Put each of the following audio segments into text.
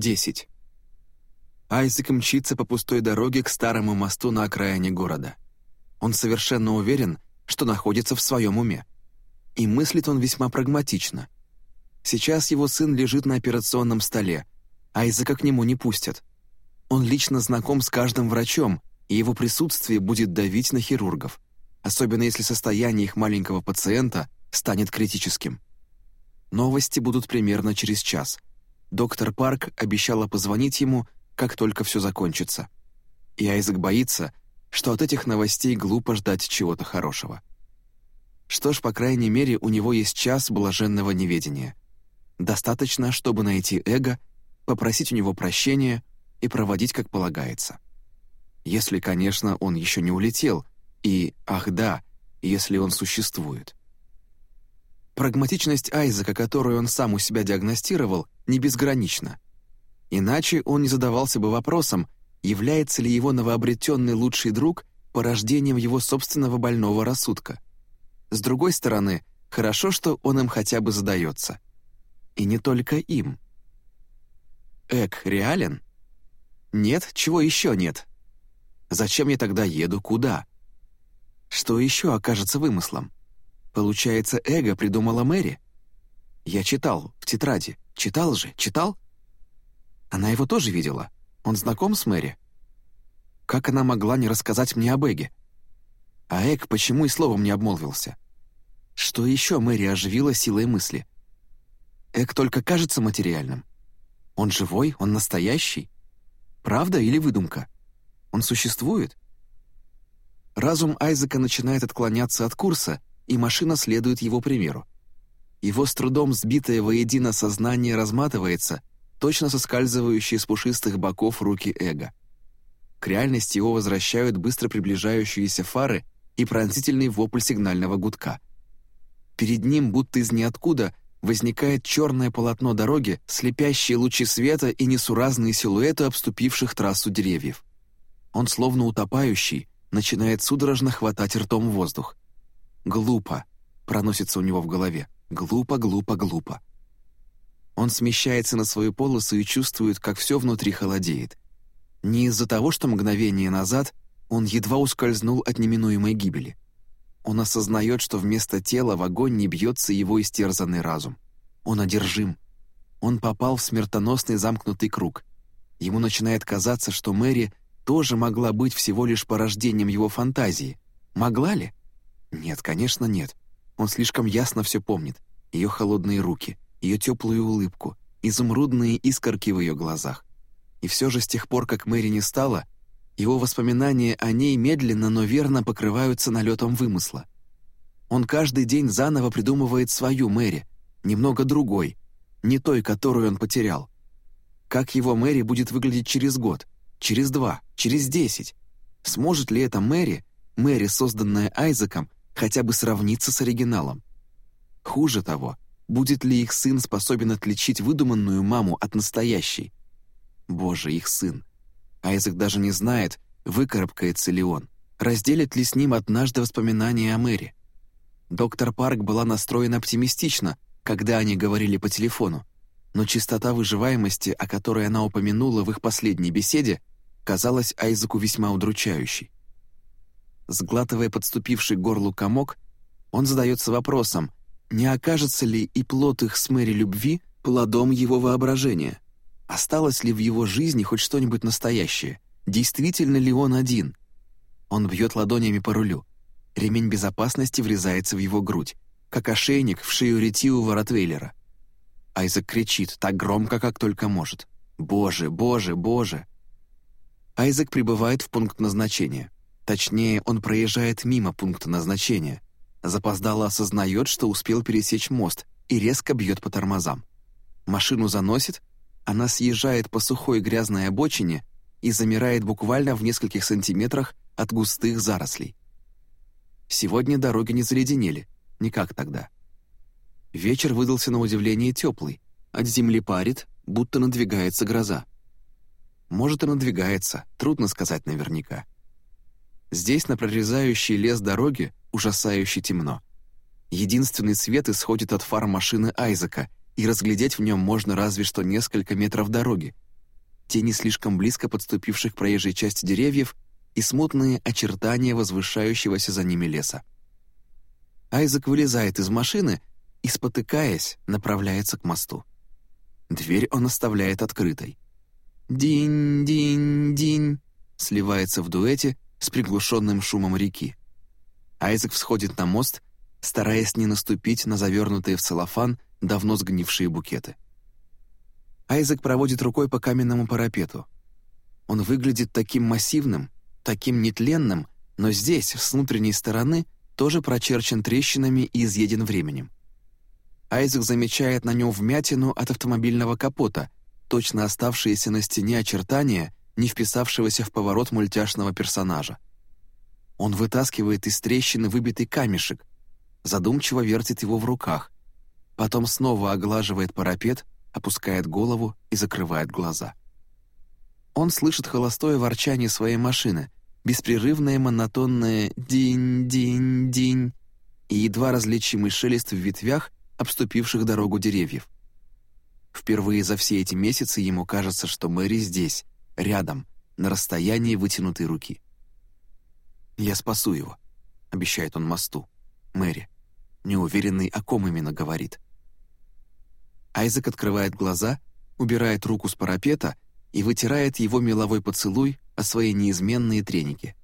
10. Айзек мчится по пустой дороге к старому мосту на окраине города. Он совершенно уверен, что находится в своем уме. И мыслит он весьма прагматично. Сейчас его сын лежит на операционном столе, Айзека к нему не пустят. Он лично знаком с каждым врачом, и его присутствие будет давить на хирургов, особенно если состояние их маленького пациента станет критическим. Новости будут примерно через час. Доктор Парк обещала позвонить ему, как только все закончится. И Айзек боится, что от этих новостей глупо ждать чего-то хорошего. Что ж, по крайней мере, у него есть час блаженного неведения. Достаточно, чтобы найти эго, попросить у него прощения и проводить как полагается. Если, конечно, он еще не улетел, и, ах да, если он существует. Прагматичность Айзека, которую он сам у себя диагностировал, не безгранична. Иначе он не задавался бы вопросом, является ли его новообретенный лучший друг порождением его собственного больного рассудка. С другой стороны, хорошо, что он им хотя бы задается. И не только им. Эк реален? Нет, чего еще нет? Зачем я тогда еду, куда? Что еще окажется вымыслом? Получается, эго придумала Мэри? Я читал, в тетради. Читал же, читал? Она его тоже видела. Он знаком с Мэри? Как она могла не рассказать мне об Эге? А Эг почему и словом не обмолвился? Что еще Мэри оживила силой мысли? Эг только кажется материальным. Он живой, он настоящий. Правда или выдумка? Он существует? Разум Айзека начинает отклоняться от курса, и машина следует его примеру. Его с трудом сбитое воедино сознание разматывается, точно соскальзывающие с пушистых боков руки эго. К реальности его возвращают быстро приближающиеся фары и пронзительный вопль сигнального гудка. Перед ним, будто из ниоткуда, возникает черное полотно дороги, слепящие лучи света и несуразные силуэты обступивших трассу деревьев. Он, словно утопающий, начинает судорожно хватать ртом воздух. «Глупо», — проносится у него в голове. «Глупо, глупо, глупо». Он смещается на свою полосу и чувствует, как все внутри холодеет. Не из-за того, что мгновение назад он едва ускользнул от неминуемой гибели. Он осознает, что вместо тела в огонь не бьется его истерзанный разум. Он одержим. Он попал в смертоносный замкнутый круг. Ему начинает казаться, что Мэри тоже могла быть всего лишь порождением его фантазии. Могла ли? Нет, конечно, нет. Он слишком ясно все помнит. Ее холодные руки, ее теплую улыбку, изумрудные искорки в ее глазах. И все же с тех пор, как Мэри не стала, его воспоминания о ней медленно, но верно покрываются налетом вымысла. Он каждый день заново придумывает свою Мэри, немного другой, не той, которую он потерял. Как его Мэри будет выглядеть через год, через два, через десять? Сможет ли эта Мэри, Мэри, созданная Айзеком, хотя бы сравниться с оригиналом? Хуже того, будет ли их сын способен отличить выдуманную маму от настоящей? Боже, их сын. Айзек даже не знает, выкарабкается ли он, разделит ли с ним однажды воспоминания о Мэри. Доктор Парк была настроена оптимистично, когда они говорили по телефону, но частота выживаемости, о которой она упомянула в их последней беседе, казалась Айзеку весьма удручающей. Сглатывая подступивший горлу комок, он задается вопросом, не окажется ли и плод их с Мэри любви плодом его воображения — Осталось ли в его жизни хоть что-нибудь настоящее? Действительно ли он один? Он бьет ладонями по рулю. Ремень безопасности врезается в его грудь, как ошейник в шею ретивого ротвейлера. Айзек кричит так громко, как только может. «Боже, боже, боже!» Айзек прибывает в пункт назначения. Точнее, он проезжает мимо пункта назначения. Запоздало осознает, что успел пересечь мост и резко бьет по тормозам. Машину заносит, она съезжает по сухой грязной обочине и замирает буквально в нескольких сантиметрах от густых зарослей. Сегодня дороги не заледенели, не как тогда. Вечер выдался на удивление теплый, от земли парит, будто надвигается гроза. Может и надвигается, трудно сказать наверняка. Здесь, на прорезающей лес дороги, ужасающе темно. Единственный свет исходит от фар машины Айзека — и разглядеть в нем можно разве что несколько метров дороги, тени слишком близко подступивших к проезжей части деревьев и смутные очертания возвышающегося за ними леса. Айзек вылезает из машины и, спотыкаясь, направляется к мосту. Дверь он оставляет открытой. «Динь-динь-динь» сливается в дуэте с приглушенным шумом реки. Айзек всходит на мост, стараясь не наступить на завернутые в целлофан давно сгнившие букеты. Айзек проводит рукой по каменному парапету. Он выглядит таким массивным, таким нетленным, но здесь, с внутренней стороны, тоже прочерчен трещинами и изъеден временем. Айзек замечает на нем вмятину от автомобильного капота, точно оставшиеся на стене очертания, не вписавшегося в поворот мультяшного персонажа. Он вытаскивает из трещины выбитый камешек, задумчиво вертит его в руках, потом снова оглаживает парапет, опускает голову и закрывает глаза. Он слышит холостое ворчание своей машины, беспрерывное монотонное «динь-динь-динь» и едва различимый шелест в ветвях, обступивших дорогу деревьев. Впервые за все эти месяцы ему кажется, что Мэри здесь, рядом, на расстоянии вытянутой руки. «Я спасу его», — обещает он мосту. Мэри, неуверенный, о ком именно говорит. Айзек открывает глаза, убирает руку с парапета и вытирает его меловой поцелуй о свои неизменные треники.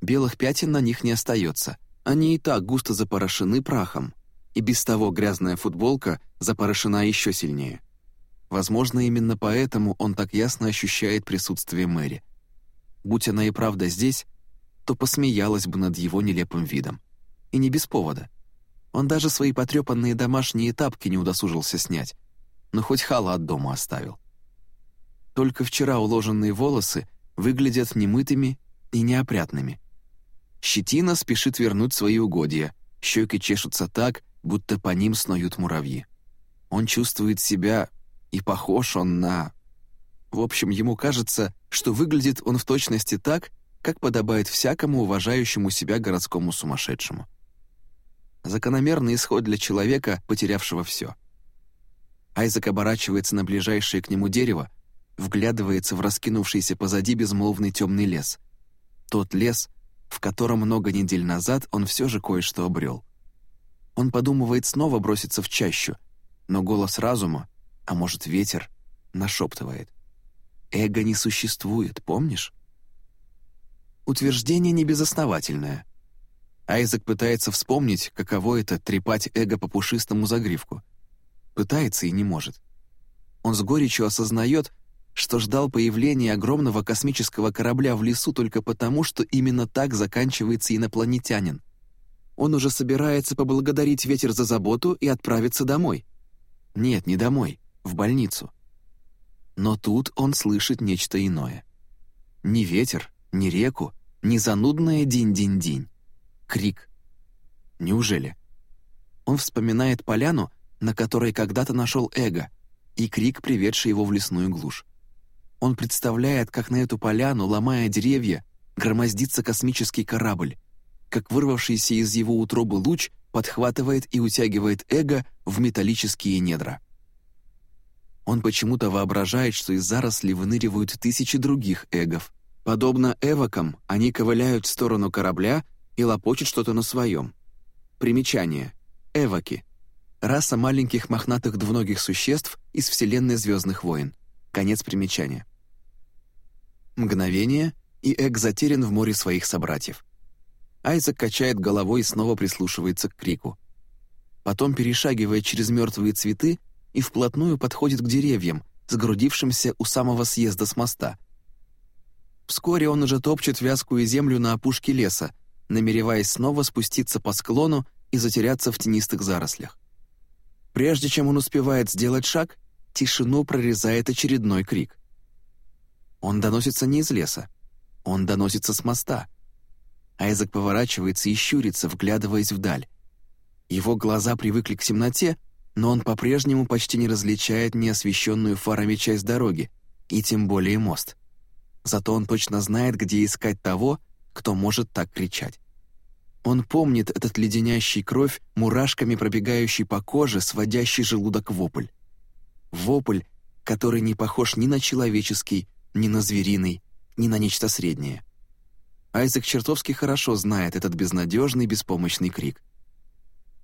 Белых пятен на них не остается, они и так густо запорошены прахом, и без того грязная футболка запорошена еще сильнее. Возможно, именно поэтому он так ясно ощущает присутствие Мэри. Будь она и правда здесь, то посмеялась бы над его нелепым видом. И не без повода. Он даже свои потрепанные домашние тапки не удосужился снять, но хоть халат дома оставил. Только вчера уложенные волосы выглядят немытыми и неопрятными. Щетина спешит вернуть свои угодья, щеки чешутся так, будто по ним снуют муравьи. Он чувствует себя, и похож он на... В общем, ему кажется, что выглядит он в точности так, как подобает всякому уважающему себя городскому сумасшедшему. Закономерный исход для человека, потерявшего все. Айзек оборачивается на ближайшее к нему дерево, вглядывается в раскинувшийся позади безмолвный темный лес. Тот лес, в котором много недель назад он все же кое-что обрел. Он подумывает снова броситься в чащу, но голос разума, а может ветер, нашептывает. «Эго не существует, помнишь?» Утверждение небезосновательное. Айзек пытается вспомнить, каково это — трепать эго по пушистому загривку. Пытается и не может. Он с горечью осознает, что ждал появления огромного космического корабля в лесу только потому, что именно так заканчивается инопланетянин — он уже собирается поблагодарить ветер за заботу и отправиться домой. Нет, не домой, в больницу. Но тут он слышит нечто иное. Ни ветер, ни реку, ни занудное динь-динь-динь. Крик. Неужели? Он вспоминает поляну, на которой когда-то нашел эго, и крик, приведший его в лесную глушь. Он представляет, как на эту поляну, ломая деревья, громоздится космический корабль, как вырвавшийся из его утробы луч подхватывает и утягивает эго в металлические недра. Он почему-то воображает, что из зарослей выныривают тысячи других эгов. Подобно эвокам, они ковыляют в сторону корабля и лопочут что-то на своем. Примечание. Эвоки. Раса маленьких мохнатых двуногих существ из вселенной Звездных войн. Конец примечания. Мгновение, и Эг затерян в море своих собратьев. Айзек качает головой и снова прислушивается к крику. Потом перешагивает через мертвые цветы и вплотную подходит к деревьям, сгрудившимся у самого съезда с моста. Вскоре он уже топчет вязкую землю на опушке леса, намереваясь снова спуститься по склону и затеряться в тенистых зарослях. Прежде чем он успевает сделать шаг, тишину прорезает очередной крик. Он доносится не из леса, он доносится с моста — Айзек поворачивается и щурится, вглядываясь вдаль. Его глаза привыкли к темноте, но он по-прежнему почти не различает неосвещенную фарами часть дороги, и тем более мост. Зато он точно знает, где искать того, кто может так кричать. Он помнит этот леденящий кровь, мурашками пробегающий по коже, сводящий желудок вопль. Вопль, который не похож ни на человеческий, ни на звериный, ни на нечто среднее. Айзек чертовски хорошо знает этот безнадежный, беспомощный крик.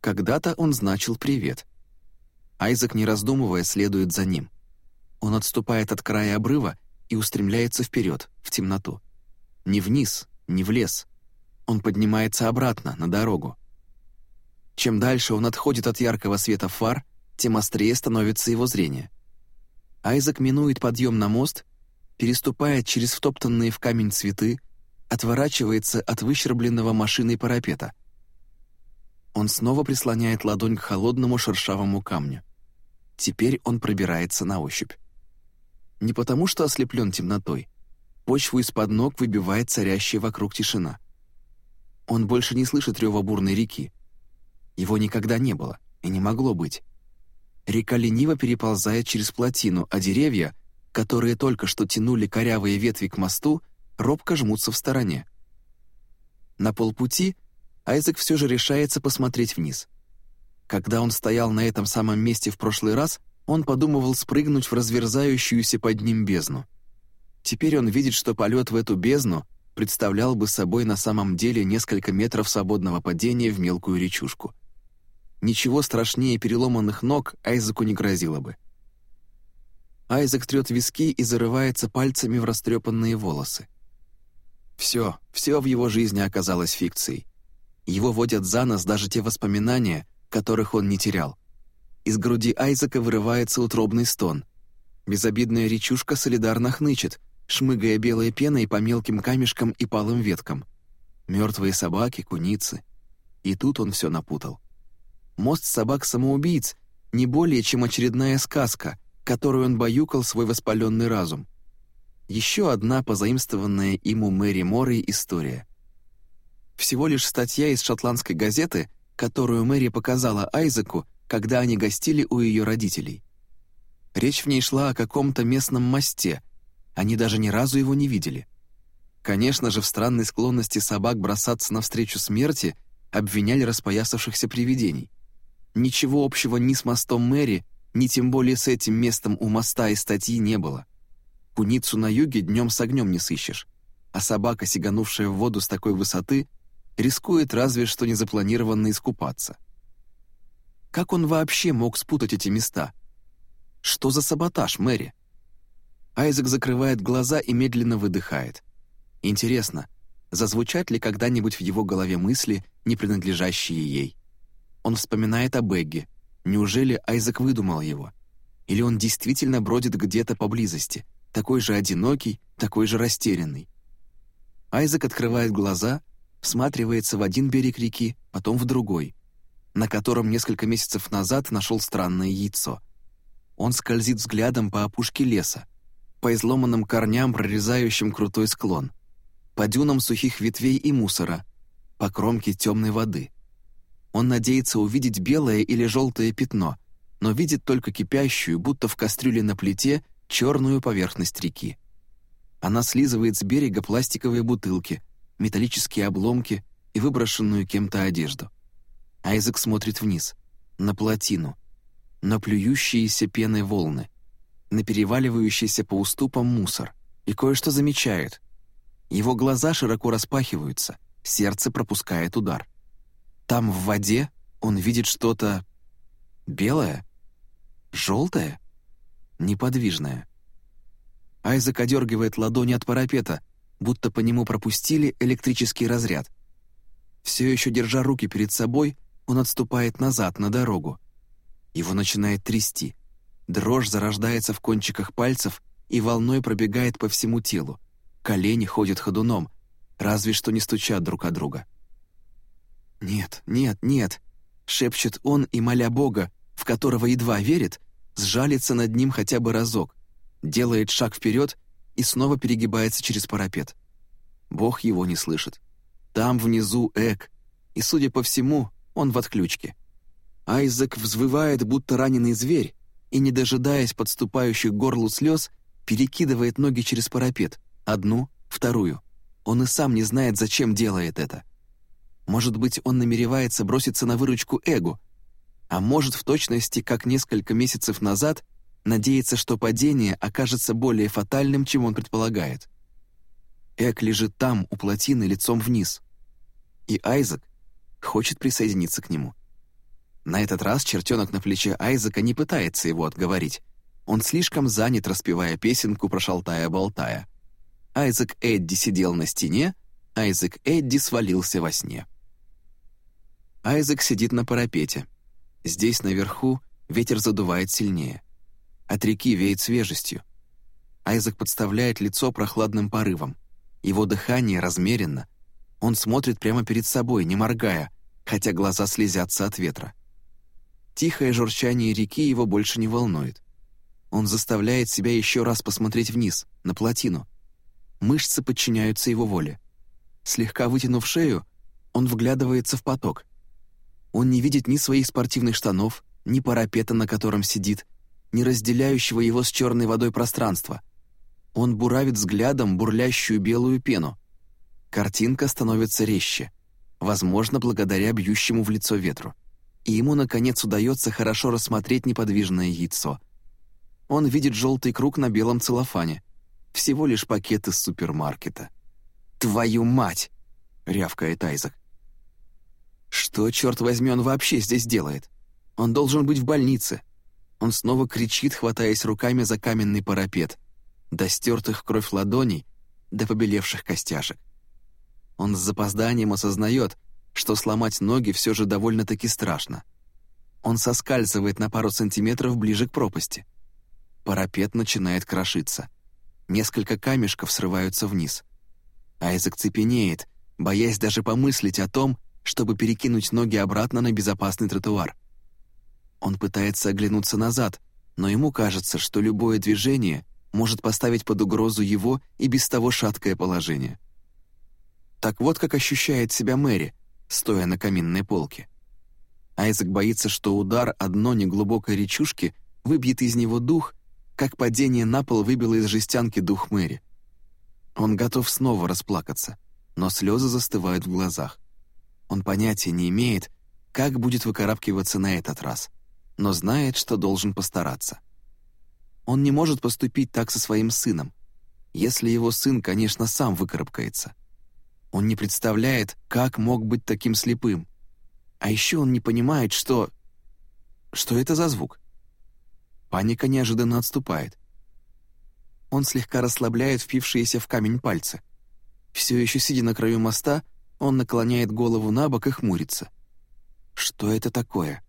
Когда-то он значил «привет». Айзек, не раздумывая, следует за ним. Он отступает от края обрыва и устремляется вперед, в темноту. Не вниз, не в лес. Он поднимается обратно, на дорогу. Чем дальше он отходит от яркого света фар, тем острее становится его зрение. Айзек минует подъем на мост, переступает через втоптанные в камень цветы, отворачивается от выщербленного машиной парапета. Он снова прислоняет ладонь к холодному шершавому камню. Теперь он пробирается на ощупь. Не потому, что ослеплен темнотой. Почву из-под ног выбивает царящая вокруг тишина. Он больше не слышит рева бурной реки. Его никогда не было и не могло быть. Река лениво переползает через плотину, а деревья, которые только что тянули корявые ветви к мосту, робко жмутся в стороне. На полпути Айзек все же решается посмотреть вниз. Когда он стоял на этом самом месте в прошлый раз, он подумывал спрыгнуть в разверзающуюся под ним бездну. Теперь он видит, что полет в эту бездну представлял бы собой на самом деле несколько метров свободного падения в мелкую речушку. Ничего страшнее переломанных ног Айзеку не грозило бы. Айзек трет виски и зарывается пальцами в растрепанные волосы. Все, все в его жизни оказалось фикцией. Его водят за нос даже те воспоминания, которых он не терял. Из груди Айзека вырывается утробный стон. Безобидная речушка солидарно хнычет, шмыгая белой пеной по мелким камешкам и палым веткам. Мертвые собаки, куницы. И тут он все напутал. Мост собак-самоубийц — не более чем очередная сказка, которую он баюкал свой воспаленный разум. Еще одна позаимствованная им у Мэри Моррей история. Всего лишь статья из шотландской газеты, которую Мэри показала Айзеку, когда они гостили у ее родителей. Речь в ней шла о каком-то местном мосте, они даже ни разу его не видели. Конечно же, в странной склонности собак бросаться навстречу смерти обвиняли распоясавшихся привидений. Ничего общего ни с мостом Мэри, ни тем более с этим местом у моста и статьи не было. Куницу на юге днем с огнем не сыщешь, а собака, сиганувшая в воду с такой высоты, рискует разве что незапланированно искупаться. Как он вообще мог спутать эти места? Что за саботаж, Мэри? Айзек закрывает глаза и медленно выдыхает. Интересно, зазвучат ли когда-нибудь в его голове мысли, не принадлежащие ей? Он вспоминает о Бегге. Неужели Айзек выдумал его? Или он действительно бродит где-то поблизости, такой же одинокий, такой же растерянный. Айзек открывает глаза, всматривается в один берег реки, потом в другой, на котором несколько месяцев назад нашел странное яйцо. Он скользит взглядом по опушке леса, по изломанным корням, прорезающим крутой склон, по дюнам сухих ветвей и мусора, по кромке темной воды. Он надеется увидеть белое или желтое пятно, но видит только кипящую, будто в кастрюле на плите, черную поверхность реки. Она слизывает с берега пластиковые бутылки, металлические обломки и выброшенную кем-то одежду. Айзек смотрит вниз, на плотину, на плюющиеся пеной волны, на переваливающийся по уступам мусор, и кое-что замечает. Его глаза широко распахиваются, сердце пропускает удар. Там, в воде, он видит что-то белое, желтое неподвижная. Айзек одергивает ладони от парапета, будто по нему пропустили электрический разряд. Все еще держа руки перед собой, он отступает назад, на дорогу. Его начинает трясти. Дрожь зарождается в кончиках пальцев и волной пробегает по всему телу. Колени ходят ходуном, разве что не стучат друг о друга. «Нет, нет, нет», — шепчет он и, моля Бога, в которого едва верит, сжалится над ним хотя бы разок, делает шаг вперед и снова перегибается через парапет. Бог его не слышит. Там внизу Эк, и, судя по всему, он в отключке. Айзек взвывает, будто раненый зверь, и, не дожидаясь подступающих горлу слез, перекидывает ноги через парапет, одну, вторую. Он и сам не знает, зачем делает это. Может быть, он намеревается броситься на выручку Эгу, а может, в точности, как несколько месяцев назад, надеется, что падение окажется более фатальным, чем он предполагает. Эк лежит там, у плотины, лицом вниз. И Айзек хочет присоединиться к нему. На этот раз чертенок на плече Айзека не пытается его отговорить. Он слишком занят, распевая песенку про шалтая-болтая. Айзек Эдди сидел на стене, Айзек Эдди свалился во сне. Айзек сидит на парапете. Здесь, наверху, ветер задувает сильнее. От реки веет свежестью. Айзек подставляет лицо прохладным порывом. Его дыхание размеренно. Он смотрит прямо перед собой, не моргая, хотя глаза слезятся от ветра. Тихое журчание реки его больше не волнует. Он заставляет себя еще раз посмотреть вниз, на плотину. Мышцы подчиняются его воле. Слегка вытянув шею, он вглядывается в поток. Он не видит ни своих спортивных штанов, ни парапета, на котором сидит, ни разделяющего его с черной водой пространства. Он буравит взглядом бурлящую белую пену. Картинка становится резче, возможно, благодаря бьющему в лицо ветру и ему, наконец, удается хорошо рассмотреть неподвижное яйцо. Он видит желтый круг на белом целлофане. Всего лишь пакет из супермаркета. «Твою мать!» — рявкает Айзек. Что, черт возьми, он вообще здесь делает? Он должен быть в больнице. Он снова кричит, хватаясь руками за каменный парапет, до стертых кровь ладоней, до побелевших костяшек. Он с запозданием осознает, что сломать ноги все же довольно-таки страшно. Он соскальзывает на пару сантиметров ближе к пропасти. Парапет начинает крошиться. Несколько камешков срываются вниз. Айзек цепенеет, боясь даже помыслить о том, чтобы перекинуть ноги обратно на безопасный тротуар. Он пытается оглянуться назад, но ему кажется, что любое движение может поставить под угрозу его и без того шаткое положение. Так вот как ощущает себя Мэри, стоя на каминной полке. Айзек боится, что удар одной неглубокой речушки выбьет из него дух, как падение на пол выбило из жестянки дух Мэри. Он готов снова расплакаться, но слезы застывают в глазах. Он понятия не имеет, как будет выкарабкиваться на этот раз, но знает, что должен постараться. Он не может поступить так со своим сыном, если его сын, конечно, сам выкарабкается. Он не представляет, как мог быть таким слепым. А еще он не понимает, что... Что это за звук? Паника неожиданно отступает. Он слегка расслабляет впившиеся в камень пальцы. Все еще сидя на краю моста, он наклоняет голову на бок и хмурится. Что это такое?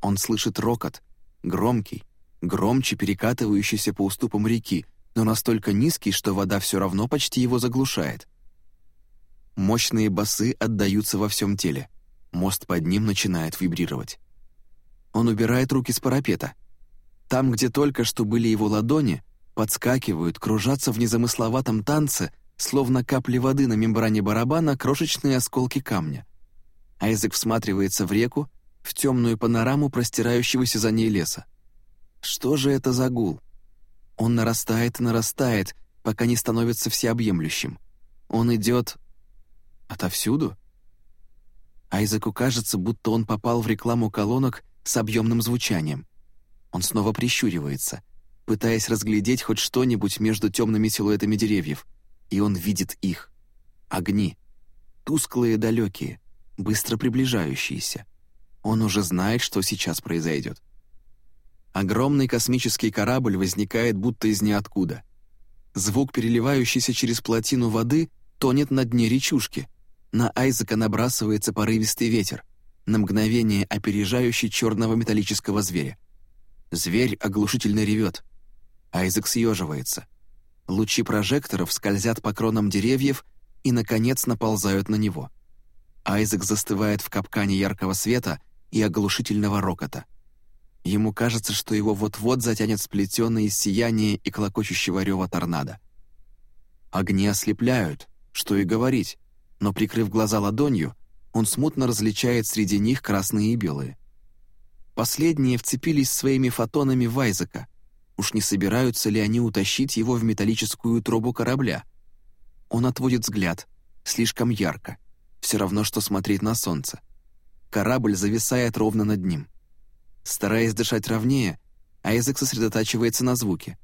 Он слышит рокот, громкий, громче перекатывающийся по уступам реки, но настолько низкий, что вода все равно почти его заглушает. Мощные басы отдаются во всем теле. Мост под ним начинает вибрировать. Он убирает руки с парапета. Там, где только что были его ладони, подскакивают, кружатся в незамысловатом танце, словно капли воды на мембране барабана, крошечные осколки камня. Айзек всматривается в реку, в темную панораму простирающегося за ней леса. Что же это за гул? Он нарастает и нарастает, пока не становится всеобъемлющим. Он идет Отовсюду? Айзеку кажется, будто он попал в рекламу колонок с объемным звучанием. Он снова прищуривается, пытаясь разглядеть хоть что-нибудь между темными силуэтами деревьев, и он видит их. Огни. Тусклые далекие, быстро приближающиеся. Он уже знает, что сейчас произойдет. Огромный космический корабль возникает будто из ниоткуда. Звук, переливающийся через плотину воды, тонет на дне речушки — на Айзека набрасывается порывистый ветер, на мгновение опережающий черного металлического зверя. Зверь оглушительно ревет. Айзек съеживается. Лучи прожекторов скользят по кронам деревьев и, наконец, наползают на него. Айзек застывает в капкане яркого света и оглушительного рокота. Ему кажется, что его вот-вот затянет сплетенное из сияния и клокочущего рева торнадо. Огни ослепляют, что и говорить но, прикрыв глаза ладонью, он смутно различает среди них красные и белые. Последние вцепились своими фотонами в Айзека. Уж не собираются ли они утащить его в металлическую трубу корабля? Он отводит взгляд. Слишком ярко. Все равно, что смотреть на солнце. Корабль зависает ровно над ним. Стараясь дышать ровнее, Айзек сосредотачивается на звуке.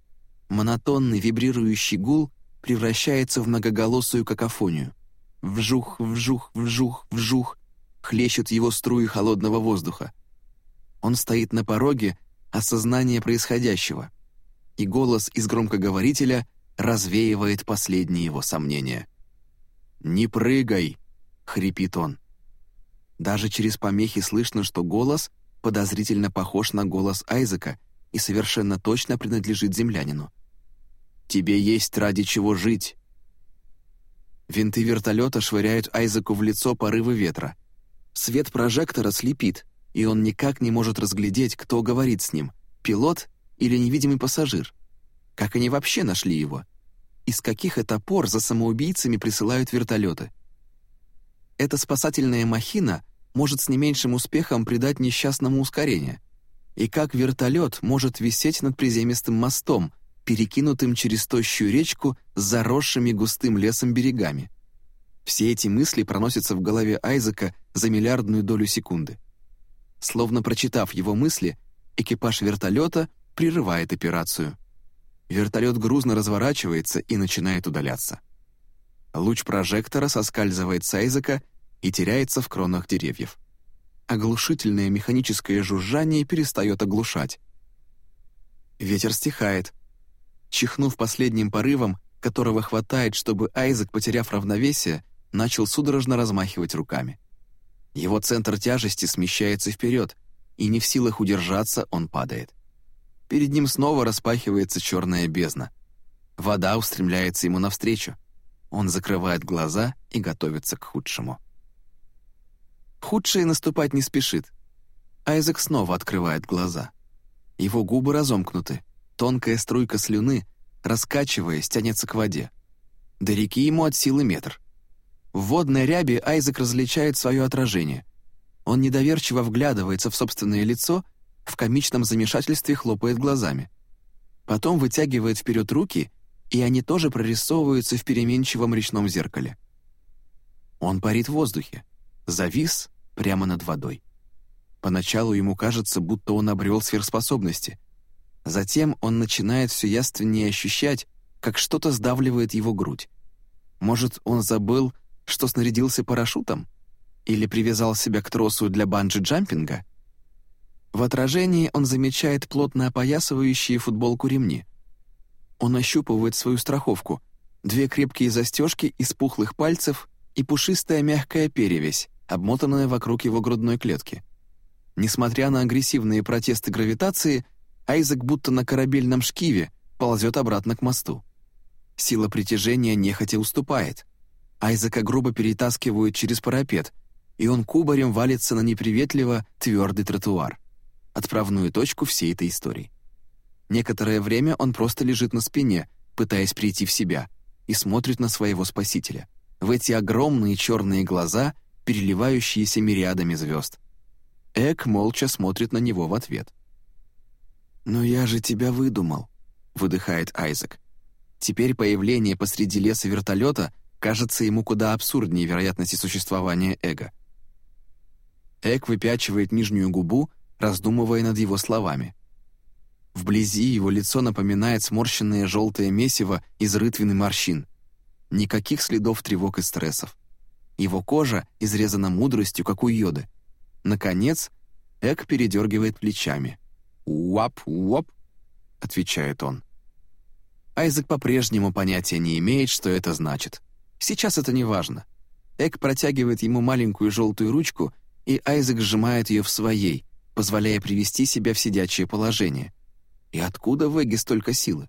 Монотонный вибрирующий гул превращается в многоголосую какофонию. Вжух, вжух, вжух, вжух хлещут его струи холодного воздуха. Он стоит на пороге осознания происходящего, и голос из громкоговорителя развеивает последние его сомнения. «Не прыгай!» — хрипит он. Даже через помехи слышно, что голос подозрительно похож на голос Айзека и совершенно точно принадлежит землянину. «Тебе есть ради чего жить!» Винты вертолета швыряют Айзеку в лицо порывы ветра. Свет прожектора слепит, и он никак не может разглядеть, кто говорит с ним — пилот или невидимый пассажир. Как они вообще нашли его? Из каких это пор за самоубийцами присылают вертолеты? Эта спасательная махина может с не меньшим успехом придать несчастному ускорение. И как вертолет может висеть над приземистым мостом, перекинутым через тощую речку с заросшими густым лесом берегами? Все эти мысли проносятся в голове Айзека за миллиардную долю секунды. Словно прочитав его мысли, экипаж вертолета прерывает операцию. Вертолет грузно разворачивается и начинает удаляться. Луч прожектора соскальзывает с Айзека и теряется в кронах деревьев. Оглушительное механическое жужжание перестает оглушать. Ветер стихает. Чихнув последним порывом, которого хватает, чтобы Айзек, потеряв равновесие, начал судорожно размахивать руками. Его центр тяжести смещается вперед, и не в силах удержаться, он падает. Перед ним снова распахивается черная бездна. Вода устремляется ему навстречу. Он закрывает глаза и готовится к худшему. Худшее наступать не спешит. Айзек снова открывает глаза. Его губы разомкнуты, тонкая струйка слюны, раскачиваясь, тянется к воде. До реки ему от силы метр. В водной рябе Айзек различает свое отражение. Он недоверчиво вглядывается в собственное лицо, в комичном замешательстве хлопает глазами. Потом вытягивает вперед руки, и они тоже прорисовываются в переменчивом речном зеркале. Он парит в воздухе, завис прямо над водой. Поначалу ему кажется, будто он обрел сверхспособности. Затем он начинает все яственнее ощущать, как что-то сдавливает его грудь. Может, он забыл, что снарядился парашютом? Или привязал себя к тросу для банджи-джампинга? В отражении он замечает плотно опоясывающие футболку ремни. Он ощупывает свою страховку, две крепкие застежки из пухлых пальцев и пушистая мягкая перевязь, обмотанная вокруг его грудной клетки. Несмотря на агрессивные протесты гравитации, Айзек будто на корабельном шкиве ползет обратно к мосту. Сила притяжения нехотя уступает. Айзека грубо перетаскивают через парапет, и он кубарем валится на неприветливо твердый тротуар. Отправную точку всей этой истории. Некоторое время он просто лежит на спине, пытаясь прийти в себя, и смотрит на своего спасителя. В эти огромные черные глаза, переливающиеся мириадами звезд. Эк молча смотрит на него в ответ. «Но я же тебя выдумал», — выдыхает Айзек. Теперь появление посреди леса вертолета — кажется ему куда абсурднее вероятности существования эго. Эк выпячивает нижнюю губу, раздумывая над его словами. Вблизи его лицо напоминает сморщенное желтое месиво из рытвины морщин. Никаких следов тревог и стрессов. Его кожа изрезана мудростью, как у йоды. Наконец, Эк передергивает плечами. «Уап-уап», — отвечает он. Айзек по-прежнему понятия не имеет, что это значит. Сейчас это не важно. Эк протягивает ему маленькую желтую ручку, и Айзек сжимает ее в своей, позволяя привести себя в сидячее положение. И откуда в Эге столько силы?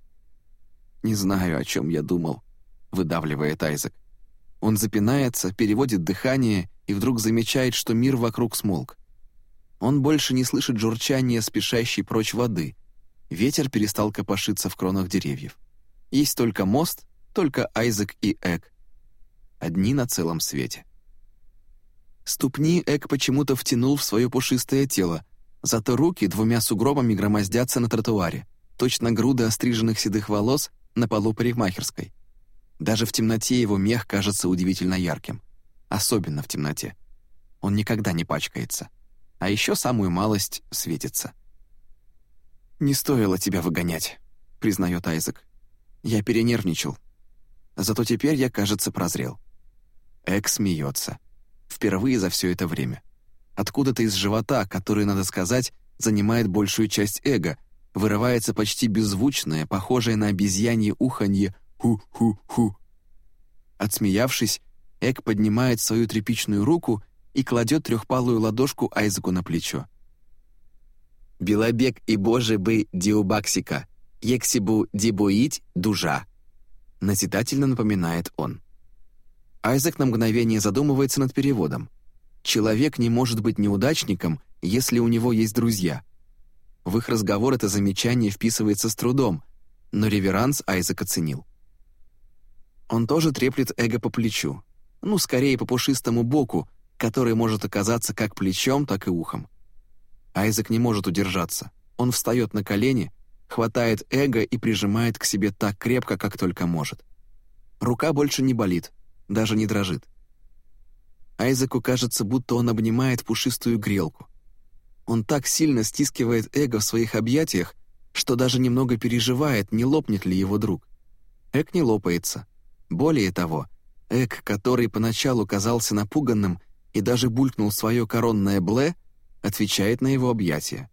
«Не знаю, о чем я думал», — выдавливает Айзек. Он запинается, переводит дыхание и вдруг замечает, что мир вокруг смолк. Он больше не слышит журчания спешащей прочь воды. Ветер перестал копошиться в кронах деревьев. Есть только мост, только Айзек и Эк, одни на целом свете. Ступни Эк почему-то втянул в свое пушистое тело, зато руки двумя сугробами громоздятся на тротуаре, точно груды остриженных седых волос на полу парикмахерской. Даже в темноте его мех кажется удивительно ярким. Особенно в темноте. Он никогда не пачкается. А еще самую малость светится. «Не стоило тебя выгонять», — признает Айзек. «Я перенервничал. Зато теперь я, кажется, прозрел». Эк смеется. Впервые за все это время. Откуда-то из живота, который, надо сказать, занимает большую часть эго, вырывается почти беззвучное, похожее на обезьянье уханье «ху-ху-ху». Отсмеявшись, Эк поднимает свою тряпичную руку и кладет трехпалую ладошку Айзеку на плечо. «Белобег и боже бы диубаксика, ексибу дибуить дужа», назидательно напоминает он. Айзек на мгновение задумывается над переводом. Человек не может быть неудачником, если у него есть друзья. В их разговор это замечание вписывается с трудом, но реверанс Айзек оценил. Он тоже треплет эго по плечу, ну, скорее по пушистому боку, который может оказаться как плечом, так и ухом. Айзек не может удержаться. Он встает на колени, хватает эго и прижимает к себе так крепко, как только может. Рука больше не болит, даже не дрожит. Айзеку кажется, будто он обнимает пушистую грелку. Он так сильно стискивает эго в своих объятиях, что даже немного переживает, не лопнет ли его друг. Эк не лопается. Более того, Эк, который поначалу казался напуганным и даже булькнул свое коронное «бле», отвечает на его объятия.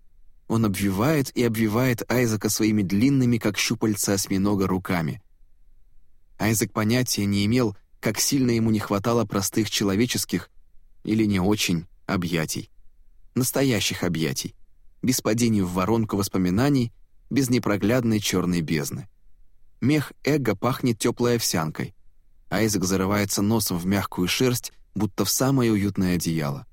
Он обвивает и обвивает Айзека своими длинными, как щупальца осьминога, руками. Айзек понятия не имел, как сильно ему не хватало простых человеческих, или не очень, объятий. Настоящих объятий, без падения в воронку воспоминаний, без непроглядной черной бездны. Мех эго пахнет теплой овсянкой. Айзек зарывается носом в мягкую шерсть, будто в самое уютное одеяло.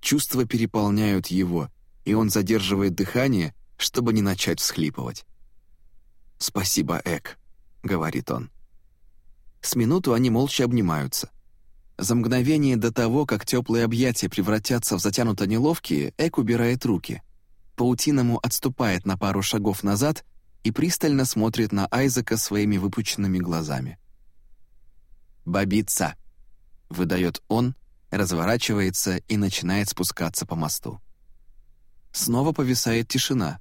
Чувства переполняют его, и он задерживает дыхание, чтобы не начать всхлипывать. «Спасибо, Эк», — говорит он. С минуту они молча обнимаются. За мгновение до того, как теплые объятия превратятся в затянуто неловкие, Эк убирает руки. Паутиному отступает на пару шагов назад и пристально смотрит на Айзека своими выпученными глазами. «Бабица!» — выдает он, разворачивается и начинает спускаться по мосту. Снова повисает тишина.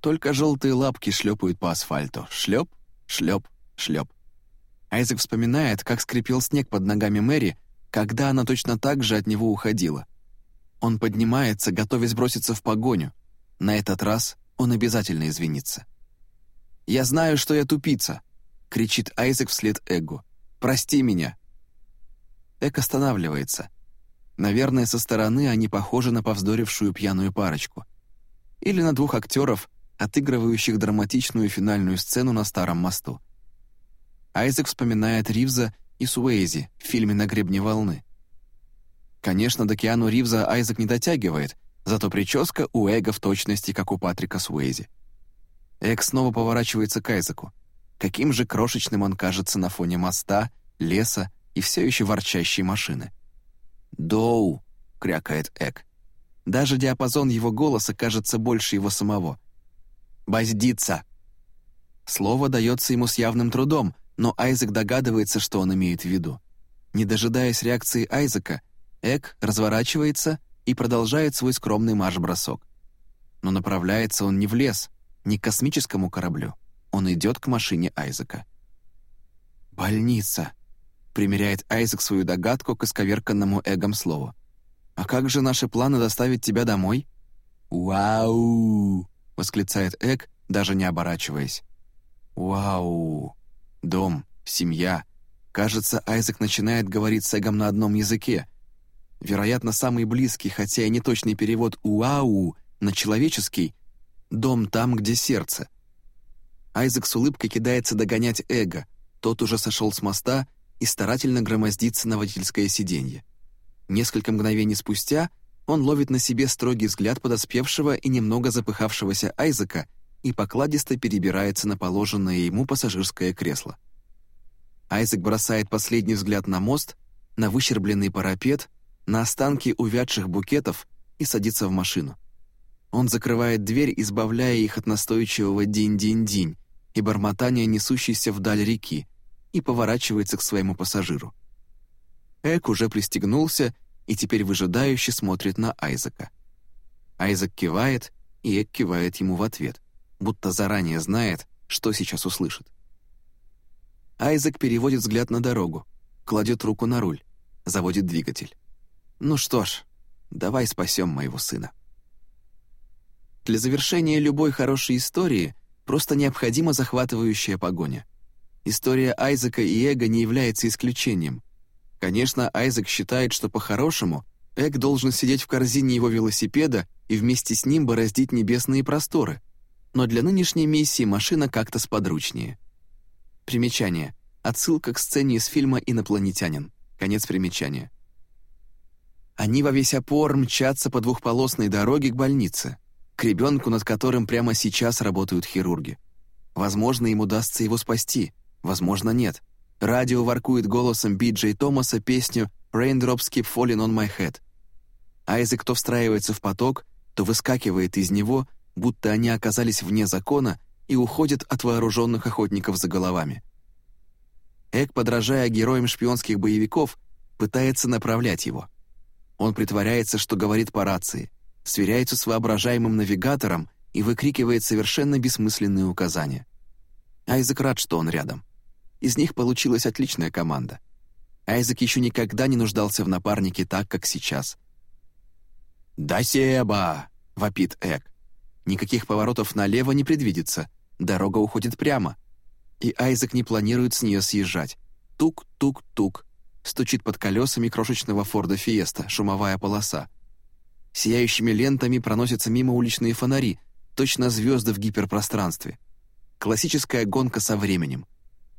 Только желтые лапки шлепают по асфальту. Шлеп, шлеп, шлеп. Айзек вспоминает, как скрипел снег под ногами Мэри, когда она точно так же от него уходила. Он поднимается, готовясь броситься в погоню. На этот раз он обязательно извинится. «Я знаю, что я тупица!» — кричит Айзек вслед Эгу. «Прости меня!» Эк останавливается. Наверное, со стороны они похожи на повздорившую пьяную парочку. Или на двух актеров, отыгрывающих драматичную финальную сцену на Старом мосту. Айзек вспоминает Ривза и Суэйзи в фильме «На гребне волны». Конечно, до Киану Ривза Айзек не дотягивает, зато прическа у Эга в точности, как у Патрика Суэйзи. Эг снова поворачивается к Айзеку. Каким же крошечным он кажется на фоне моста, леса и все еще ворчащей машины. «Доу!» — крякает Эг. Даже диапазон его голоса кажется больше его самого. «Баздиться!» Слово дается ему с явным трудом — но Айзек догадывается, что он имеет в виду. Не дожидаясь реакции Айзека, Эк разворачивается и продолжает свой скромный марш-бросок. Но направляется он не в лес, не к космическому кораблю. Он идет к машине Айзека. «Больница», — примеряет Айзек свою догадку к исковерканному эгом слову. «А как же наши планы доставить тебя домой?» «Вау!» — восклицает Эк, даже не оборачиваясь. «Вау!» Дом, семья. Кажется, Айзек начинает говорить с Эгом на одном языке. Вероятно, самый близкий, хотя и неточный перевод «уау» на человеческий «дом там, где сердце». Айзек с улыбкой кидается догонять Эго. Тот уже сошел с моста и старательно громоздится на водительское сиденье. Несколько мгновений спустя он ловит на себе строгий взгляд подоспевшего и немного запыхавшегося Айзека и покладисто перебирается на положенное ему пассажирское кресло. Айзек бросает последний взгляд на мост, на выщербленный парапет, на останки увядших букетов и садится в машину. Он закрывает дверь, избавляя их от настойчивого динь-динь-динь и бормотания, несущейся вдаль реки, и поворачивается к своему пассажиру. Эк уже пристегнулся и теперь выжидающе смотрит на Айзека. Айзек кивает, и Эк кивает ему в ответ — будто заранее знает, что сейчас услышит. Айзек переводит взгляд на дорогу, кладет руку на руль, заводит двигатель. «Ну что ж, давай спасем моего сына». Для завершения любой хорошей истории просто необходима захватывающая погоня. История Айзека и Эга не является исключением. Конечно, Айзек считает, что по-хорошему Эг должен сидеть в корзине его велосипеда и вместе с ним бороздить небесные просторы, но для нынешней миссии машина как-то сподручнее. Примечание. Отсылка к сцене из фильма «Инопланетянин». Конец примечания. Они во весь опор мчатся по двухполосной дороге к больнице, к ребенку, над которым прямо сейчас работают хирурги. Возможно, им удастся его спасти, возможно, нет. Радио воркует голосом Би Джей Томаса песню «Raindrops keep falling on my head». Айзек то встраивается в поток, то выскакивает из него, будто они оказались вне закона и уходят от вооруженных охотников за головами. Эк, подражая героям шпионских боевиков, пытается направлять его. Он притворяется, что говорит по рации, сверяется с воображаемым навигатором и выкрикивает совершенно бессмысленные указания. Айзек рад, что он рядом. Из них получилась отличная команда. Айзек еще никогда не нуждался в напарнике так, как сейчас. «Да себа!» — вопит Эк. Никаких поворотов налево не предвидится, дорога уходит прямо. И Айзек не планирует с нее съезжать. Тук-тук-тук. Стучит под колесами крошечного Форда Фиеста шумовая полоса. Сияющими лентами проносятся мимо уличные фонари, точно звезды в гиперпространстве. Классическая гонка со временем.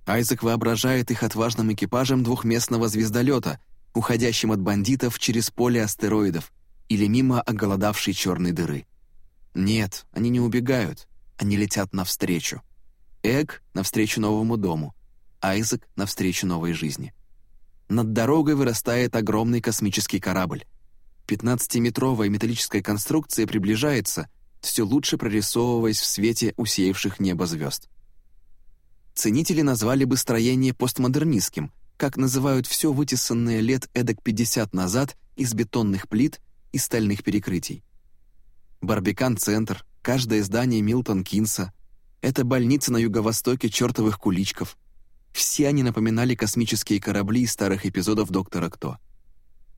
Айзек воображает их отважным экипажем двухместного звездолета, уходящим от бандитов через поле астероидов или мимо оголодавшей черной дыры. Нет, они не убегают, они летят навстречу. Эг — навстречу новому дому, Айзек — навстречу новой жизни. Над дорогой вырастает огромный космический корабль. Пятнадцатиметровая металлическая конструкция приближается, все лучше прорисовываясь в свете усеявших небо звезд. Ценители назвали бы строение постмодернистским, как называют все вытесанное лет эдак 50 назад из бетонных плит и стальных перекрытий. Барбикан-центр, каждое здание Милтон Кинса, это больница на юго-востоке чертовых куличков. Все они напоминали космические корабли из старых эпизодов «Доктора Кто».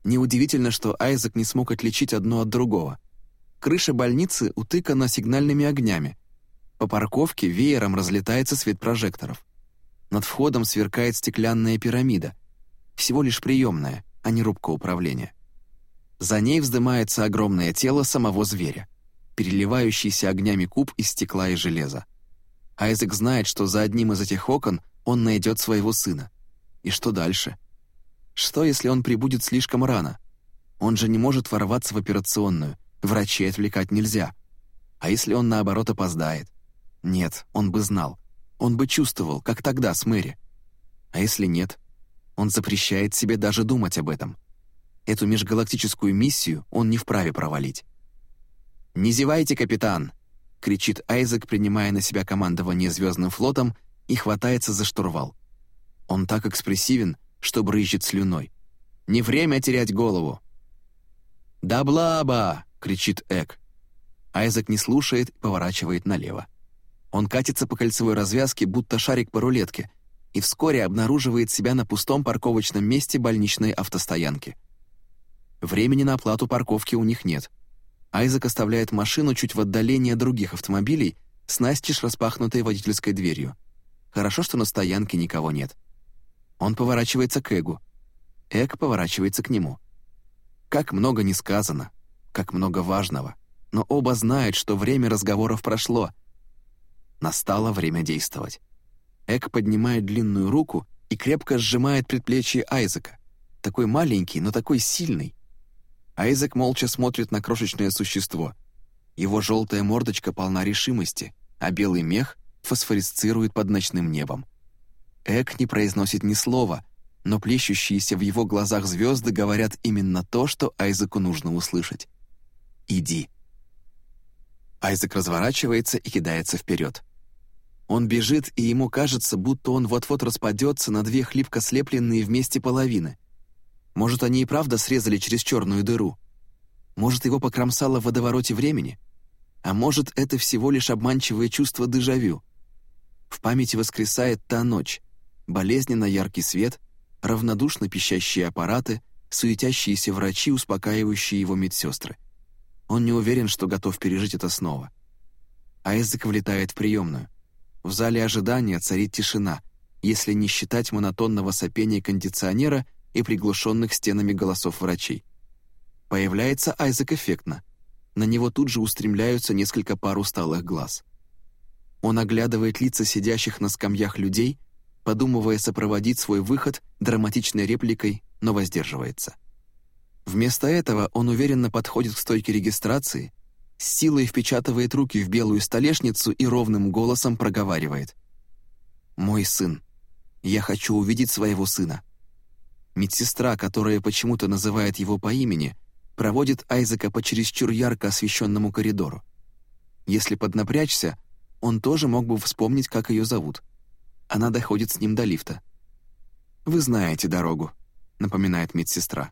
Неудивительно, что Айзек не смог отличить одно от другого. Крыша больницы утыкана сигнальными огнями. По парковке веером разлетается свет прожекторов. Над входом сверкает стеклянная пирамида. Всего лишь приемная, а не рубка управления. За ней вздымается огромное тело самого зверя переливающийся огнями куб из стекла и железа. Айзек знает, что за одним из этих окон он найдет своего сына. И что дальше? Что, если он прибудет слишком рано? Он же не может ворваться в операционную, врачей отвлекать нельзя. А если он, наоборот, опоздает? Нет, он бы знал. Он бы чувствовал, как тогда с Мэри. А если нет? Он запрещает себе даже думать об этом. Эту межгалактическую миссию он не вправе провалить. «Не зевайте, капитан!» — кричит Айзек, принимая на себя командование Звездным флотом и хватается за штурвал. Он так экспрессивен, что брызжет слюной. «Не время терять голову!» «Да блаба!» — кричит Эк. Айзек не слушает и поворачивает налево. Он катится по кольцевой развязке, будто шарик по рулетке, и вскоре обнаруживает себя на пустом парковочном месте больничной автостоянки. Времени на оплату парковки у них нет — Айзек оставляет машину чуть в отдалении от других автомобилей с настежь распахнутой водительской дверью. Хорошо, что на стоянке никого нет. Он поворачивается к Эгу. Эг поворачивается к нему. Как много не сказано, как много важного, но оба знают, что время разговоров прошло. Настало время действовать. Эг поднимает длинную руку и крепко сжимает предплечье Айзека. Такой маленький, но такой сильный. Айзек молча смотрит на крошечное существо. Его желтая мордочка полна решимости, а белый мех фосфорисцирует под ночным небом. Эк не произносит ни слова, но плещущиеся в его глазах звезды говорят именно то, что Айзеку нужно услышать. «Иди». Айзек разворачивается и кидается вперед. Он бежит, и ему кажется, будто он вот-вот распадется на две хлипко слепленные вместе половины. Может, они и правда срезали через черную дыру? Может, его покромсало в водовороте времени? А может, это всего лишь обманчивое чувство дежавю? В памяти воскресает та ночь, болезненно яркий свет, равнодушно пищащие аппараты, суетящиеся врачи, успокаивающие его медсестры. Он не уверен, что готов пережить это снова. Айзек влетает в приемную. В зале ожидания царит тишина, если не считать монотонного сопения кондиционера и приглушенных стенами голосов врачей. Появляется Айзек эффектно. На него тут же устремляются несколько пар усталых глаз. Он оглядывает лица сидящих на скамьях людей, подумывая сопроводить свой выход драматичной репликой, но воздерживается. Вместо этого он уверенно подходит к стойке регистрации, с силой впечатывает руки в белую столешницу и ровным голосом проговаривает. «Мой сын. Я хочу увидеть своего сына». Медсестра, которая почему-то называет его по имени, проводит Айзека по чересчур ярко освещенному коридору. Если поднапрячься, он тоже мог бы вспомнить, как ее зовут. Она доходит с ним до лифта. «Вы знаете дорогу», — напоминает медсестра.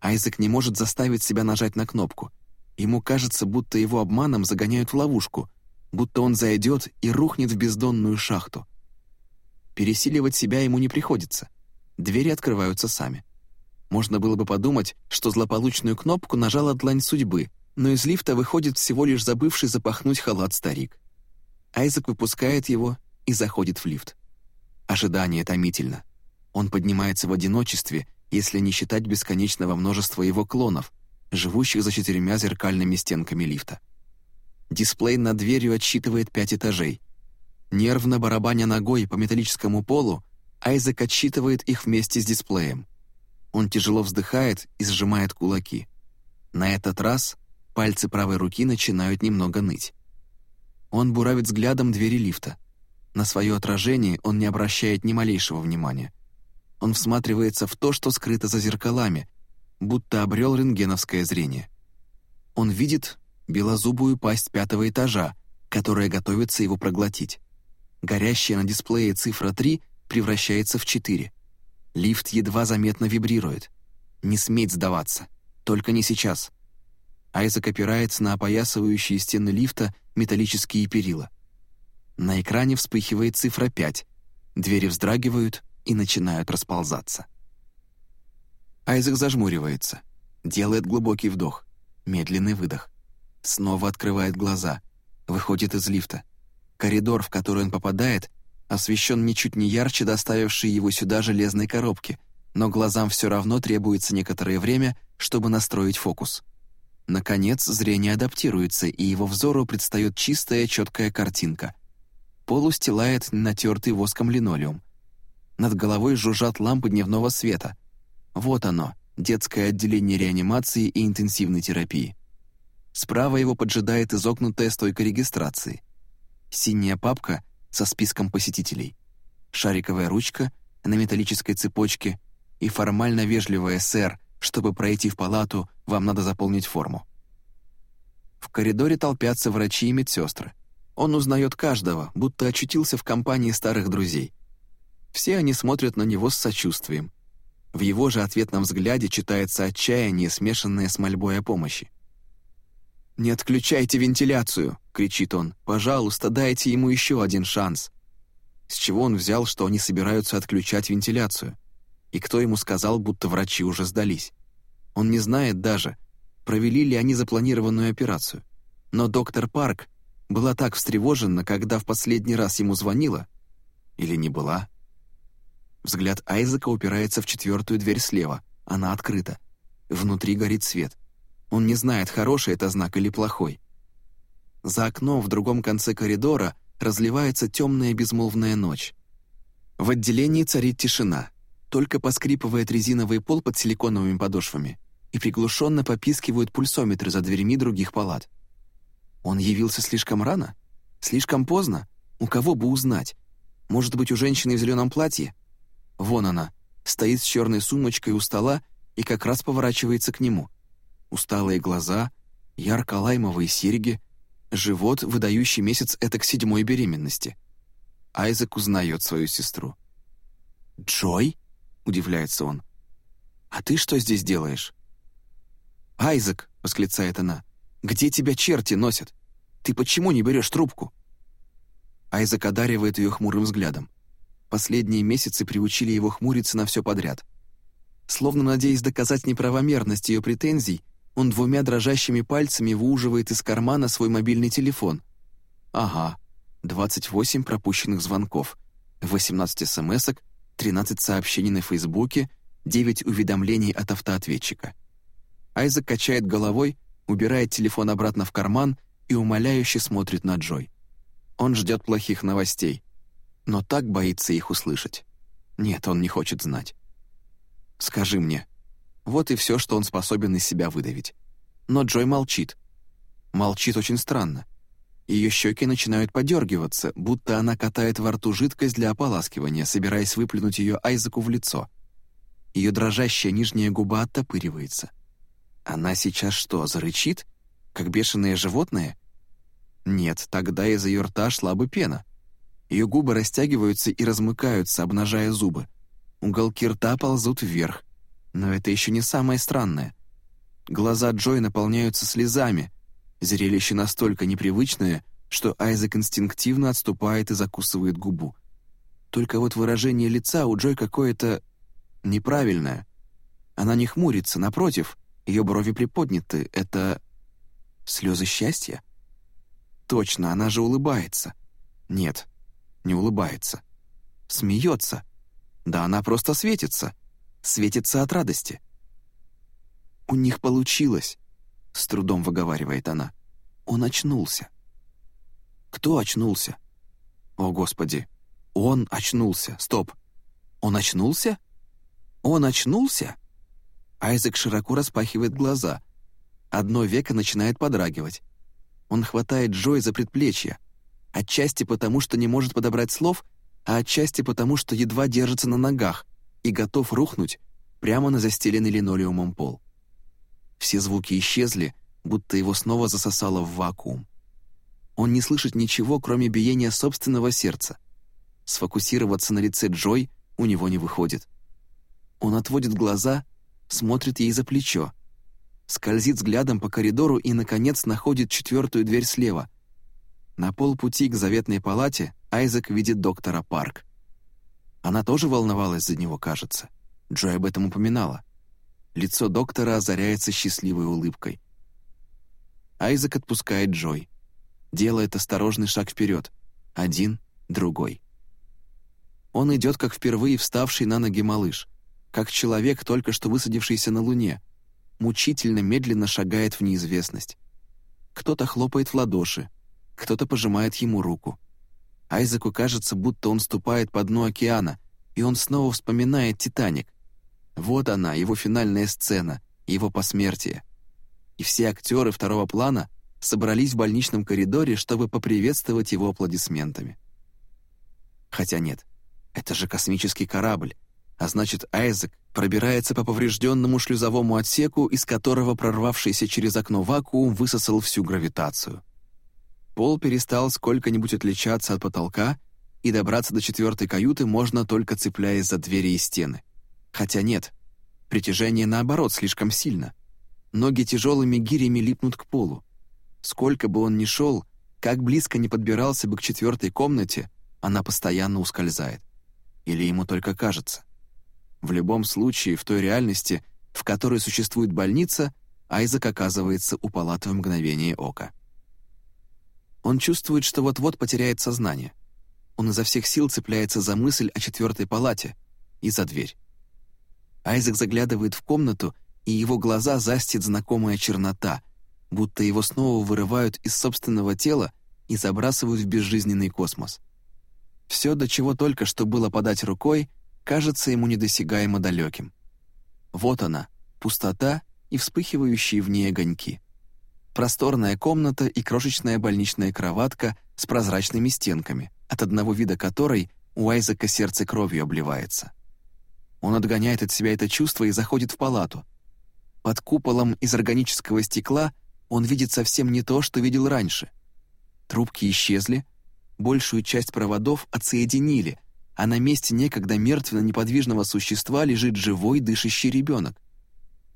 Айзек не может заставить себя нажать на кнопку. Ему кажется, будто его обманом загоняют в ловушку, будто он зайдет и рухнет в бездонную шахту. Пересиливать себя ему не приходится. Двери открываются сами. Можно было бы подумать, что злополучную кнопку нажала длань судьбы, но из лифта выходит всего лишь забывший запахнуть халат старик. Айзек выпускает его и заходит в лифт. Ожидание томительно. Он поднимается в одиночестве, если не считать бесконечного множества его клонов, живущих за четырьмя зеркальными стенками лифта. Дисплей над дверью отсчитывает пять этажей. Нервно барабаня ногой по металлическому полу, Айзек отсчитывает их вместе с дисплеем. Он тяжело вздыхает и сжимает кулаки. На этот раз пальцы правой руки начинают немного ныть. Он буравит взглядом двери лифта. На свое отражение он не обращает ни малейшего внимания. Он всматривается в то, что скрыто за зеркалами, будто обрел рентгеновское зрение. Он видит белозубую пасть пятого этажа, которая готовится его проглотить. Горящая на дисплее цифра 3 превращается в 4. Лифт едва заметно вибрирует. Не сметь сдаваться. Только не сейчас. Айзек опирается на опоясывающие стены лифта металлические перила. На экране вспыхивает цифра 5. Двери вздрагивают и начинают расползаться. Айзек зажмуривается, делает глубокий вдох, медленный выдох. Снова открывает глаза, выходит из лифта. Коридор, в который он попадает, освещен ничуть не ярче доставившей его сюда железной коробки, но глазам все равно требуется некоторое время, чтобы настроить фокус. Наконец, зрение адаптируется, и его взору предстает чистая, четкая картинка. Пол устилает натертый воском линолеум. Над головой жужжат лампы дневного света. Вот оно, детское отделение реанимации и интенсивной терапии. Справа его поджидает изогнутая стойка регистрации. Синяя папка со списком посетителей. Шариковая ручка на металлической цепочке и формально вежливая «сэр», чтобы пройти в палату, вам надо заполнить форму. В коридоре толпятся врачи и медсестры. Он узнает каждого, будто очутился в компании старых друзей. Все они смотрят на него с сочувствием. В его же ответном взгляде читается отчаяние, смешанное с мольбой о помощи. «Не отключайте вентиляцию!» — кричит он. «Пожалуйста, дайте ему еще один шанс!» С чего он взял, что они собираются отключать вентиляцию? И кто ему сказал, будто врачи уже сдались? Он не знает даже, провели ли они запланированную операцию. Но доктор Парк была так встревожена, когда в последний раз ему звонила. Или не была? Взгляд Айзека упирается в четвертую дверь слева. Она открыта. Внутри горит свет. Он не знает, хороший это знак или плохой. За окном в другом конце коридора разливается темная безмолвная ночь. В отделении царит тишина. Только поскрипывает резиновый пол под силиконовыми подошвами и приглушенно попискивают пульсометры за дверями других палат. Он явился слишком рано? Слишком поздно? У кого бы узнать? Может быть, у женщины в зеленом платье? Вон она, стоит с черной сумочкой у стола и как раз поворачивается к нему — усталые глаза, ярко-лаймовые серьги, живот, выдающий месяц это к седьмой беременности. Айзек узнает свою сестру. «Джой?» — удивляется он. «А ты что здесь делаешь?» «Айзек!» — восклицает она. Где тебя черти носят? Ты почему не берешь трубку?» Айзек одаривает ее хмурым взглядом. Последние месяцы приучили его хмуриться на все подряд. Словно надеясь доказать неправомерность ее претензий, он двумя дрожащими пальцами выуживает из кармана свой мобильный телефон. Ага, 28 пропущенных звонков, 18 смс 13 сообщений на Фейсбуке, 9 уведомлений от автоответчика. Айзек качает головой, убирает телефон обратно в карман и умоляюще смотрит на Джой. Он ждет плохих новостей, но так боится их услышать. Нет, он не хочет знать. «Скажи мне». Вот и все, что он способен из себя выдавить. Но Джой молчит. Молчит очень странно. Ее щеки начинают подергиваться, будто она катает во рту жидкость для ополаскивания, собираясь выплюнуть ее Айзеку в лицо. Ее дрожащая нижняя губа оттопыривается. Она сейчас что, зарычит? Как бешеное животное? Нет, тогда из ее рта шла бы пена. Ее губы растягиваются и размыкаются, обнажая зубы. Уголки рта ползут вверх. Но это еще не самое странное. Глаза Джой наполняются слезами. Зрелище настолько непривычное, что Айзек инстинктивно отступает и закусывает губу. Только вот выражение лица у Джой какое-то неправильное. Она не хмурится, напротив, ее брови приподняты. Это слезы счастья? Точно, она же улыбается. Нет, не улыбается. Смеется. Да она просто светится. Светится от радости. «У них получилось», — с трудом выговаривает она. «Он очнулся». «Кто очнулся?» «О, Господи! Он очнулся! Стоп! Он очнулся? Он очнулся?» Айзек широко распахивает глаза. Одно веко начинает подрагивать. Он хватает Джой за предплечье. Отчасти потому, что не может подобрать слов, а отчасти потому, что едва держится на ногах и готов рухнуть прямо на застеленный линолеумом пол. Все звуки исчезли, будто его снова засосало в вакуум. Он не слышит ничего, кроме биения собственного сердца. Сфокусироваться на лице Джой у него не выходит. Он отводит глаза, смотрит ей за плечо, скользит взглядом по коридору и, наконец, находит четвертую дверь слева. На полпути к заветной палате Айзек видит доктора Парк. Она тоже волновалась за него, кажется. Джой об этом упоминала. Лицо доктора озаряется счастливой улыбкой. Айзек отпускает Джой. Делает осторожный шаг вперед. Один, другой. Он идет, как впервые вставший на ноги малыш, как человек, только что высадившийся на Луне, мучительно медленно шагает в неизвестность. Кто-то хлопает в ладоши, кто-то пожимает ему руку. Айзеку кажется, будто он ступает по дну океана, и он снова вспоминает «Титаник». Вот она, его финальная сцена, его посмертие. И все актеры второго плана собрались в больничном коридоре, чтобы поприветствовать его аплодисментами. Хотя нет, это же космический корабль, а значит, Айзек пробирается по поврежденному шлюзовому отсеку, из которого прорвавшийся через окно вакуум высосал всю гравитацию. Пол перестал сколько-нибудь отличаться от потолка, и добраться до четвертой каюты можно только цепляясь за двери и стены. Хотя нет, притяжение наоборот слишком сильно. Ноги тяжелыми гирями липнут к полу. Сколько бы он ни шел, как близко не подбирался бы к четвертой комнате, она постоянно ускользает. Или ему только кажется. В любом случае, в той реальности, в которой существует больница, Айзек оказывается у палаты в мгновение ока. Он чувствует, что вот-вот потеряет сознание. Он изо всех сил цепляется за мысль о четвертой палате и за дверь. Айзек заглядывает в комнату, и его глаза застит знакомая чернота, будто его снова вырывают из собственного тела и забрасывают в безжизненный космос. Все, до чего только что было подать рукой, кажется ему недосягаемо далеким. Вот она, пустота и вспыхивающие в ней огоньки. Просторная комната и крошечная больничная кроватка с прозрачными стенками, от одного вида которой у Айзека сердце кровью обливается. Он отгоняет от себя это чувство и заходит в палату. Под куполом из органического стекла он видит совсем не то, что видел раньше. Трубки исчезли, большую часть проводов отсоединили — а на месте некогда мертвенно-неподвижного существа лежит живой дышащий ребенок.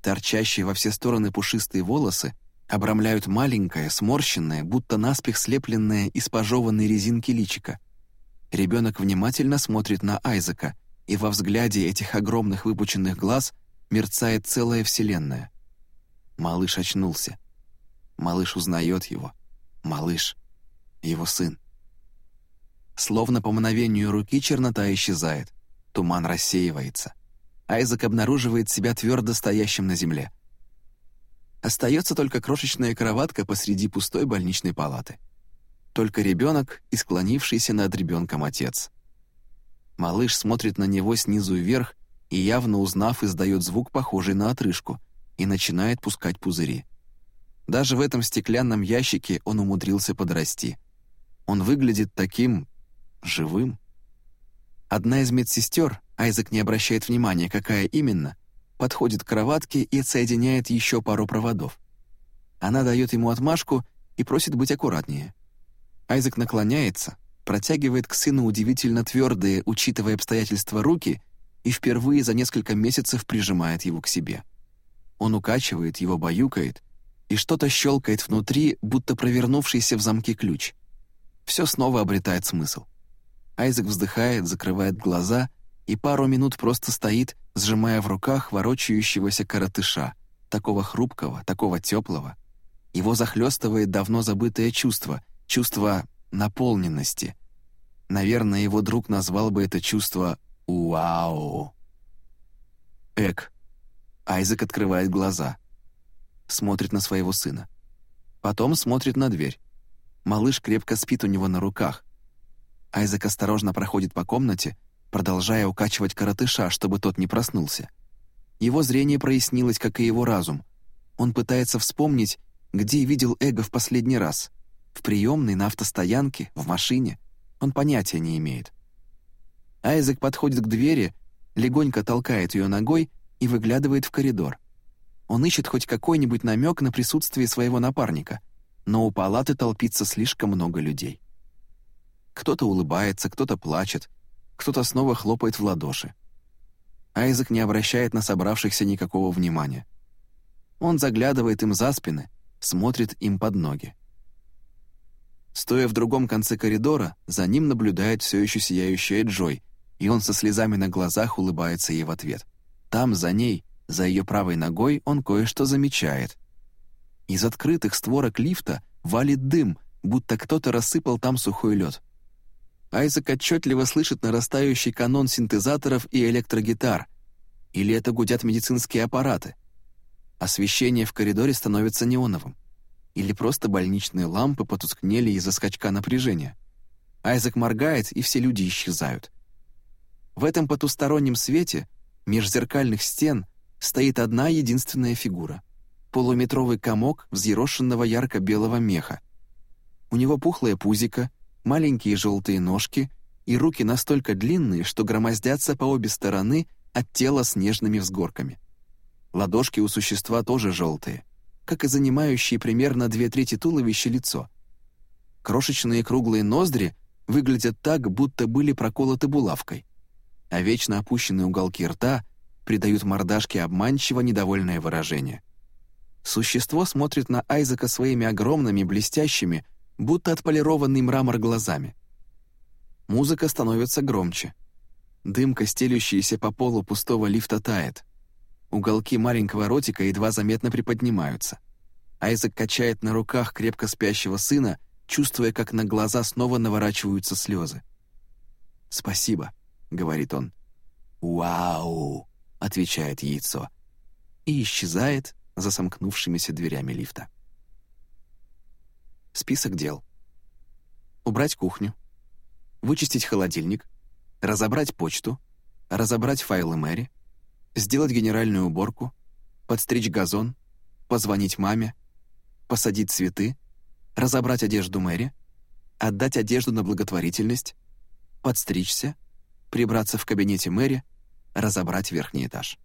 Торчащие во все стороны пушистые волосы обрамляют маленькое, сморщенное, будто наспех слепленное из пожеванной резинки личика. Ребенок внимательно смотрит на Айзека, и во взгляде этих огромных выпученных глаз мерцает целая вселенная. Малыш очнулся. Малыш узнает его. Малыш. Его сын. Словно по мгновению руки чернота исчезает. Туман рассеивается. Айзек обнаруживает себя твердо стоящим на земле. Остается только крошечная кроватка посреди пустой больничной палаты. Только ребенок и склонившийся над ребенком отец. Малыш смотрит на него снизу вверх и, явно узнав, издает звук, похожий на отрыжку, и начинает пускать пузыри. Даже в этом стеклянном ящике он умудрился подрасти. Он выглядит таким... живым. Одна из медсестер, Айзек не обращает внимания, какая именно, подходит к кроватке и отсоединяет еще пару проводов. Она дает ему отмашку и просит быть аккуратнее. Айзек наклоняется, протягивает к сыну удивительно твердые, учитывая обстоятельства, руки и впервые за несколько месяцев прижимает его к себе. Он укачивает, его баюкает, и что-то щелкает внутри, будто провернувшийся в замке ключ. Все снова обретает смысл. Айзек вздыхает, закрывает глаза и пару минут просто стоит, сжимая в руках ворочающегося коротыша, такого хрупкого, такого теплого. Его захлестывает давно забытое чувство, чувство наполненности. Наверное, его друг назвал бы это чувство «Уау». Эк. Айзек открывает глаза. Смотрит на своего сына. Потом смотрит на дверь. Малыш крепко спит у него на руках. Айзек осторожно проходит по комнате, продолжая укачивать коротыша, чтобы тот не проснулся. Его зрение прояснилось, как и его разум. Он пытается вспомнить, где видел Эго в последний раз. В приемной, на автостоянке, в машине. Он понятия не имеет. Айзек подходит к двери, легонько толкает ее ногой и выглядывает в коридор. Он ищет хоть какой-нибудь намек на присутствие своего напарника, но у палаты толпится слишком много людей. Кто-то улыбается, кто-то плачет, кто-то снова хлопает в ладоши. Айзек не обращает на собравшихся никакого внимания. Он заглядывает им за спины, смотрит им под ноги. Стоя в другом конце коридора, за ним наблюдает все еще сияющая Джой, и он со слезами на глазах улыбается ей в ответ. Там, за ней, за ее правой ногой, он кое-что замечает. Из открытых створок лифта валит дым, будто кто-то рассыпал там сухой лед. Айзек отчетливо слышит нарастающий канон синтезаторов и электрогитар. Или это гудят медицинские аппараты. Освещение в коридоре становится неоновым или просто больничные лампы потускнели из-за скачка напряжения. Айзек моргает, и все люди исчезают. В этом потустороннем свете, меж зеркальных стен, стоит одна единственная фигура — полуметровый комок взъерошенного ярко-белого меха. У него пухлое пузико, маленькие желтые ножки и руки настолько длинные, что громоздятся по обе стороны от тела с нежными взгорками. Ладошки у существа тоже желтые — как и занимающее примерно две трети туловища лицо. Крошечные круглые ноздри выглядят так, будто были проколоты булавкой, а вечно опущенные уголки рта придают мордашке обманчиво недовольное выражение. Существо смотрит на Айзека своими огромными, блестящими, будто отполированный мрамор глазами. Музыка становится громче. Дымка, стелющаяся по полу пустого лифта, тает — Уголки маленького ротика едва заметно приподнимаются. Айзек качает на руках крепко спящего сына, чувствуя, как на глаза снова наворачиваются слезы. «Спасибо», — говорит он. «Вау!» — отвечает яйцо. И исчезает за сомкнувшимися дверями лифта. Список дел. Убрать кухню. Вычистить холодильник. Разобрать почту. Разобрать файлы Мэри сделать генеральную уборку, подстричь газон, позвонить маме, посадить цветы, разобрать одежду Мэри, отдать одежду на благотворительность, подстричься, прибраться в кабинете Мэри, разобрать верхний этаж.